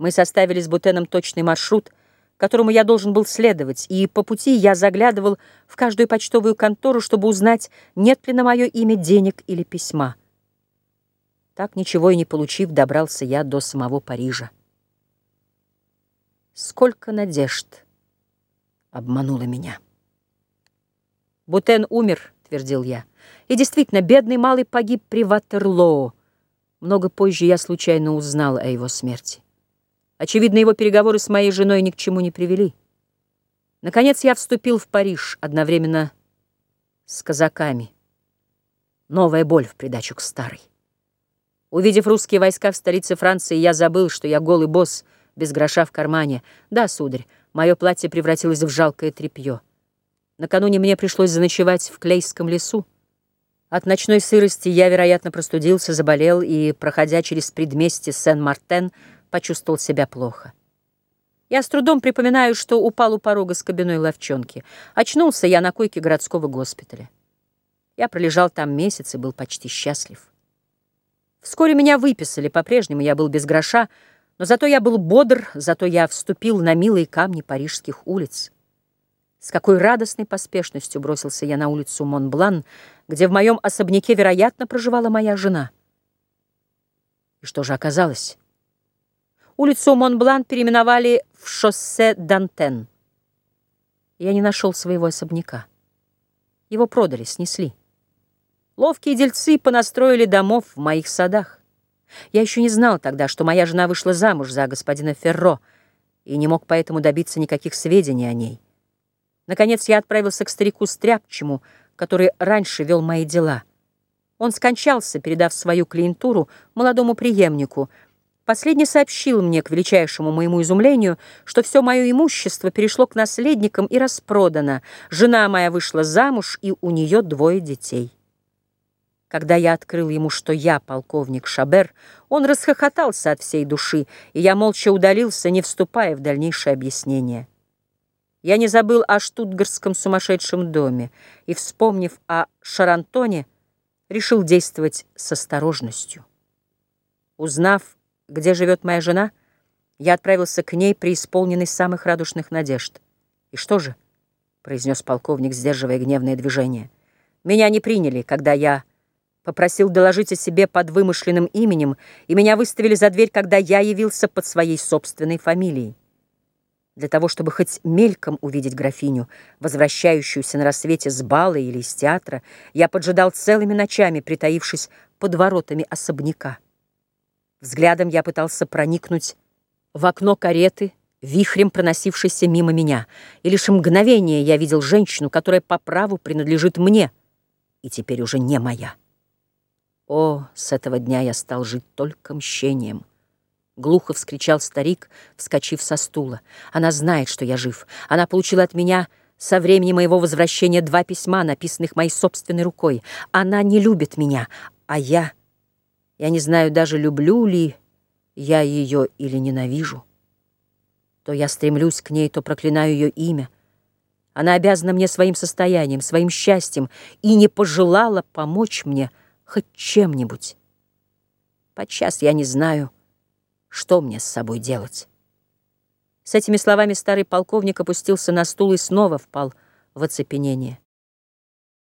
Мы составили с Бутеном точный маршрут, которому я должен был следовать, и по пути я заглядывал в каждую почтовую контору, чтобы узнать, нет ли на мое имя денег или письма. Так, ничего и не получив, добрался я до самого Парижа. Сколько надежд обмануло меня. Бутен умер, твердил я, и действительно, бедный малый погиб при Ватерлоо. Много позже я случайно узнал о его смерти. Очевидно, его переговоры с моей женой ни к чему не привели. Наконец я вступил в Париж одновременно с казаками. Новая боль в придачу к старой. Увидев русские войска в столице Франции, я забыл, что я голый босс, без гроша в кармане. Да, сударь, мое платье превратилось в жалкое тряпье. Накануне мне пришлось заночевать в Клейском лесу. От ночной сырости я, вероятно, простудился, заболел и, проходя через предместье Сен-Мартен, почувствовал себя плохо. Я с трудом припоминаю, что упал у порога с кабиной ловчонки. Очнулся я на койке городского госпиталя. Я пролежал там месяц и был почти счастлив. Вскоре меня выписали, по-прежнему я был без гроша, но зато я был бодр, зато я вступил на милые камни парижских улиц. С какой радостной поспешностью бросился я на улицу Монблан, где в моем особняке, вероятно, проживала моя жена. И что же оказалось? Улицу Монблан переименовали в шоссе Дантен. Я не нашел своего особняка. Его продали, снесли. Ловкие дельцы понастроили домов в моих садах. Я еще не знал тогда, что моя жена вышла замуж за господина Ферро и не мог поэтому добиться никаких сведений о ней. Наконец я отправился к старику Стряпчему, который раньше вел мои дела. Он скончался, передав свою клиентуру молодому преемнику — Последний сообщил мне, к величайшему моему изумлению, что все мое имущество перешло к наследникам и распродано. Жена моя вышла замуж, и у нее двое детей. Когда я открыл ему, что я полковник Шабер, он расхохотался от всей души, и я молча удалился, не вступая в дальнейшее объяснение. Я не забыл о штутгарском сумасшедшем доме и, вспомнив о Шарантоне, решил действовать с осторожностью. Узнав где живет моя жена, я отправился к ней, преисполненный самых радушных надежд. «И что же?» — произнес полковник, сдерживая гневное движение. «Меня не приняли, когда я попросил доложить о себе под вымышленным именем, и меня выставили за дверь, когда я явился под своей собственной фамилией. Для того, чтобы хоть мельком увидеть графиню, возвращающуюся на рассвете с бала или из театра, я поджидал целыми ночами, притаившись под воротами особняка. Взглядом я пытался проникнуть в окно кареты, вихрем проносившейся мимо меня, и лишь мгновение я видел женщину, которая по праву принадлежит мне и теперь уже не моя. О, с этого дня я стал жить только мщением. Глухо вскричал старик, вскочив со стула. Она знает, что я жив. Она получила от меня со времени моего возвращения два письма, написанных моей собственной рукой. Она не любит меня, а я... Я не знаю даже, люблю ли я ее или ненавижу. То я стремлюсь к ней, то проклинаю ее имя. Она обязана мне своим состоянием, своим счастьем и не пожелала помочь мне хоть чем-нибудь. Подчас я не знаю, что мне с собой делать. С этими словами старый полковник опустился на стул и снова впал в оцепенение.